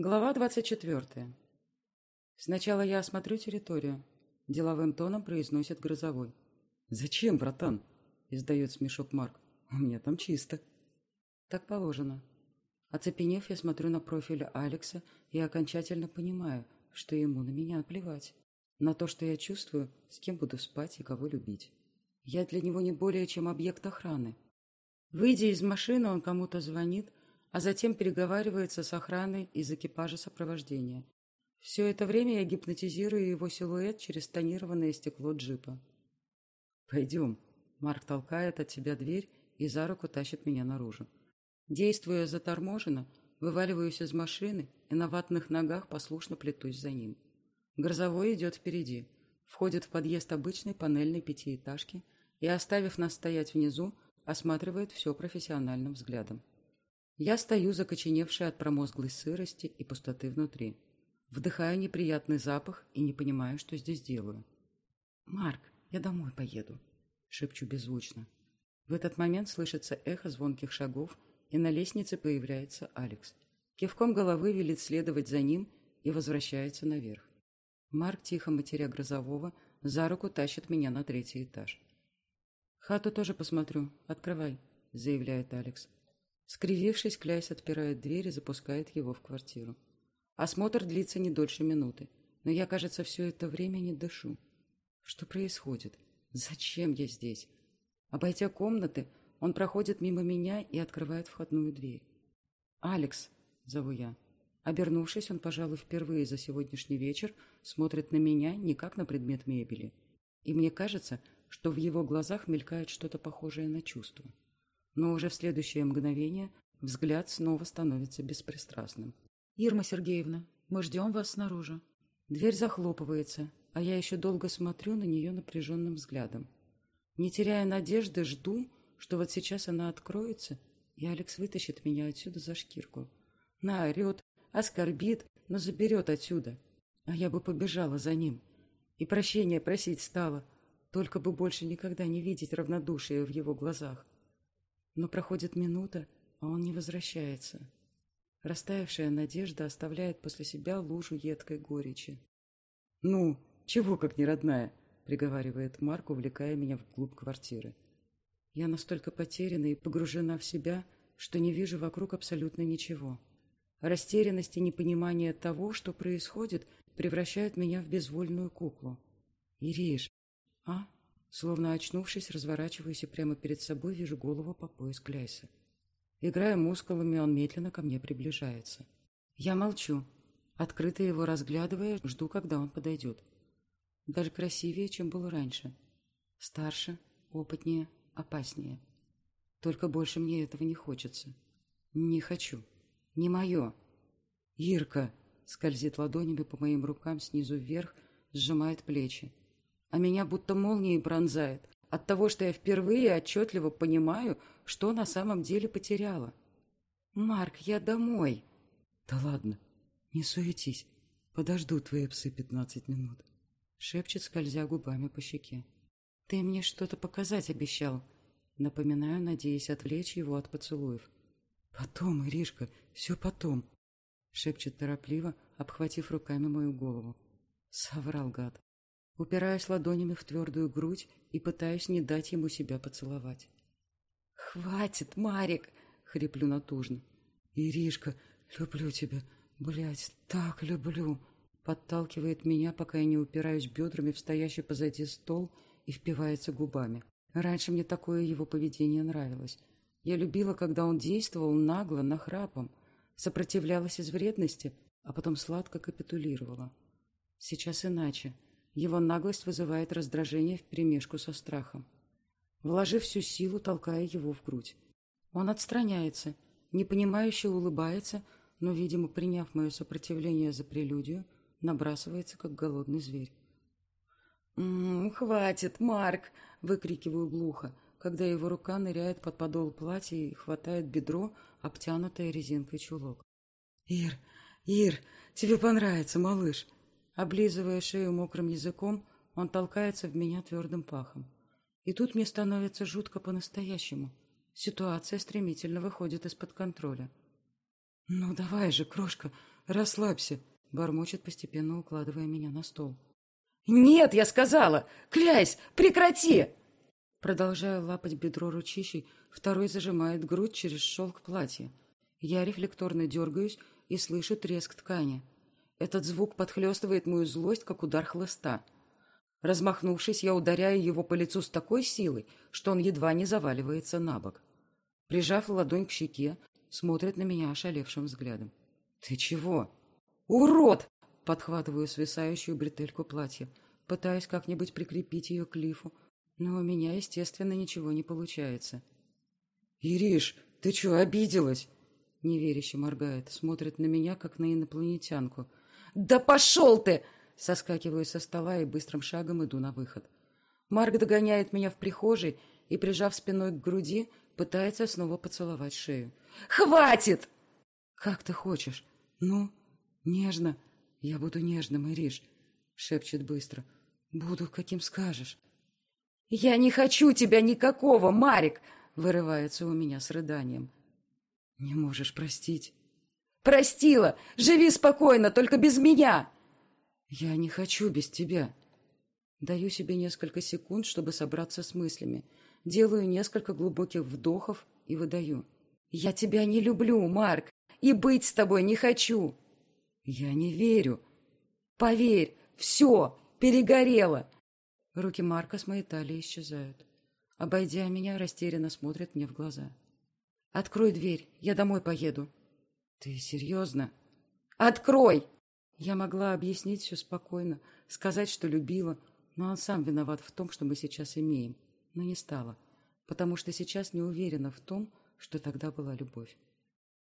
Глава двадцать четвертая. Сначала я осмотрю территорию. Деловым тоном произносит Грозовой. «Зачем, братан?» – издает смешок Марк. «У меня там чисто». Так положено. Оцепенев, я смотрю на профиль Алекса и окончательно понимаю, что ему на меня плевать. На то, что я чувствую, с кем буду спать и кого любить. Я для него не более чем объект охраны. Выйдя из машины, он кому-то звонит, а затем переговаривается с охраной из экипажа сопровождения. Все это время я гипнотизирую его силуэт через тонированное стекло джипа. «Пойдем». Марк толкает от себя дверь и за руку тащит меня наружу. Действуя заторможенно, вываливаюсь из машины и на ватных ногах послушно плетусь за ним. Грозовой идет впереди, входит в подъезд обычной панельной пятиэтажки и, оставив нас стоять внизу, осматривает все профессиональным взглядом. Я стою, закоченевшая от промозглой сырости и пустоты внутри. Вдыхаю неприятный запах и не понимаю, что здесь делаю. «Марк, я домой поеду», — шепчу беззвучно. В этот момент слышится эхо звонких шагов, и на лестнице появляется Алекс. Кивком головы велит следовать за ним и возвращается наверх. Марк, тихо матеря грозового, за руку тащит меня на третий этаж. «Хату тоже посмотрю. Открывай», — заявляет Алекс. Скривившись, Кляйс отпирает дверь и запускает его в квартиру. Осмотр длится не дольше минуты, но я, кажется, все это время не дышу. Что происходит? Зачем я здесь? Обойдя комнаты, он проходит мимо меня и открывает входную дверь. «Алекс», — зову я. Обернувшись, он, пожалуй, впервые за сегодняшний вечер смотрит на меня не как на предмет мебели. И мне кажется, что в его глазах мелькает что-то похожее на чувство но уже в следующее мгновение взгляд снова становится беспристрастным. «Ирма Сергеевна, мы ждем вас снаружи». Дверь захлопывается, а я еще долго смотрю на нее напряженным взглядом. Не теряя надежды, жду, что вот сейчас она откроется, и Алекс вытащит меня отсюда за шкирку. Наорет, оскорбит, но заберет отсюда. А я бы побежала за ним. И прощения просить стала, только бы больше никогда не видеть равнодушия в его глазах. Но проходит минута, а он не возвращается. Растаявшая надежда оставляет после себя лужу едкой горечи. «Ну, чего как не родная?» — приговаривает Марк, увлекая меня вглубь квартиры. Я настолько потеряна и погружена в себя, что не вижу вокруг абсолютно ничего. Растерянность и непонимание того, что происходит, превращают меня в безвольную куклу. «Ириш, а?» Словно очнувшись, разворачиваюсь и прямо перед собой вижу голову по пояс Кляйса. Играя мускулами, он медленно ко мне приближается. Я молчу, открыто его разглядывая, жду, когда он подойдет. Даже красивее, чем был раньше. Старше, опытнее, опаснее. Только больше мне этого не хочется. Не хочу. Не мое. Ирка скользит ладонями по моим рукам снизу вверх, сжимает плечи а меня будто молнией пронзает от того, что я впервые отчетливо понимаю, что на самом деле потеряла. «Марк, я домой!» «Да ладно, не суетись, подожду твои псы пятнадцать минут», — шепчет, скользя губами по щеке. «Ты мне что-то показать обещал», — напоминаю, надеясь отвлечь его от поцелуев. «Потом, Иришка, все потом», — шепчет торопливо, обхватив руками мою голову. Соврал гад упираясь ладонями в твердую грудь и пытаюсь не дать ему себя поцеловать. «Хватит, Марик!» — хриплю натужно. «Иришка, люблю тебя, блядь, так люблю!» Подталкивает меня, пока я не упираюсь бедрами в стоящий позади стол и впивается губами. Раньше мне такое его поведение нравилось. Я любила, когда он действовал нагло, нахрапом, сопротивлялась из вредности, а потом сладко капитулировала. Сейчас иначе. Его наглость вызывает раздражение вперемешку со страхом. Вложив всю силу, толкая его в грудь. Он отстраняется, непонимающе улыбается, но, видимо, приняв мое сопротивление за прелюдию, набрасывается, как голодный зверь. «М -м, «Хватит, Марк!» — выкрикиваю глухо, когда его рука ныряет под подол платья и хватает бедро, обтянутое резинкой чулок. «Ир, Ир, тебе понравится, малыш!» Облизывая шею мокрым языком, он толкается в меня твердым пахом. И тут мне становится жутко по-настоящему. Ситуация стремительно выходит из-под контроля. «Ну давай же, крошка, расслабься», — бормочет, постепенно укладывая меня на стол. «Нет, я сказала! Клясь, прекрати!» Продолжая лапать бедро ручищей, второй зажимает грудь через шелк платья. Я рефлекторно дергаюсь и слышу треск ткани. Этот звук подхлестывает мою злость, как удар хлыста. Размахнувшись, я ударяю его по лицу с такой силой, что он едва не заваливается на бок. Прижав ладонь к щеке, смотрит на меня ошалевшим взглядом. «Ты чего?» «Урод!» Подхватываю свисающую бретельку платья, пытаясь как-нибудь прикрепить ее к лифу, но у меня, естественно, ничего не получается. «Ириш, ты что, обиделась?» Неверяще моргает, смотрит на меня, как на инопланетянку. «Да пошел ты!» Соскакиваю со стола и быстрым шагом иду на выход. Марк догоняет меня в прихожей и, прижав спиной к груди, пытается снова поцеловать шею. «Хватит!» «Как ты хочешь? Ну, нежно. Я буду нежным, Ириш», — шепчет быстро. «Буду, каким скажешь». «Я не хочу тебя никакого, Марик!» — вырывается у меня с рыданием. «Не можешь простить?» «Простила! Живи спокойно, только без меня!» «Я не хочу без тебя». Даю себе несколько секунд, чтобы собраться с мыслями. Делаю несколько глубоких вдохов и выдаю. «Я тебя не люблю, Марк, и быть с тобой не хочу!» «Я не верю!» «Поверь, все, перегорело!» Руки Марка с моей талии исчезают. Обойдя меня, растерянно смотрит мне в глаза. «Открой дверь, я домой поеду». «Ты серьезно?» «Открой!» Я могла объяснить все спокойно, сказать, что любила, но он сам виноват в том, что мы сейчас имеем. Но не стала, потому что сейчас не уверена в том, что тогда была любовь.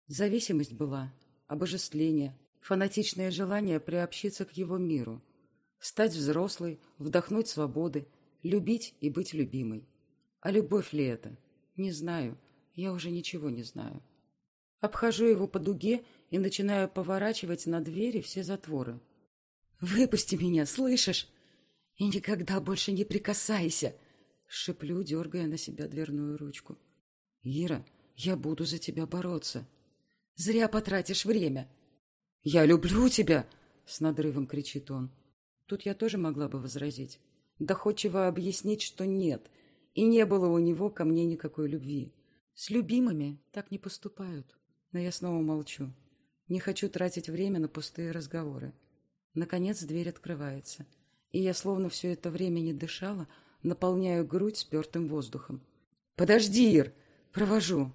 Зависимость была, обожествление, фанатичное желание приобщиться к его миру, стать взрослой, вдохнуть свободы, любить и быть любимой. А любовь ли это? Не знаю, я уже ничего не знаю. Обхожу его по дуге и начинаю поворачивать на двери все затворы. «Выпусти меня, слышишь? И никогда больше не прикасайся!» Шиплю, дергая на себя дверную ручку. «Ира, я буду за тебя бороться!» «Зря потратишь время!» «Я люблю тебя!» — с надрывом кричит он. Тут я тоже могла бы возразить. Доходчиво объяснить, что нет, и не было у него ко мне никакой любви. С любимыми так не поступают. Но я снова молчу. Не хочу тратить время на пустые разговоры. Наконец дверь открывается, и я, словно все это время не дышала, наполняю грудь спертым воздухом. «Подожди, Ир!» «Провожу!»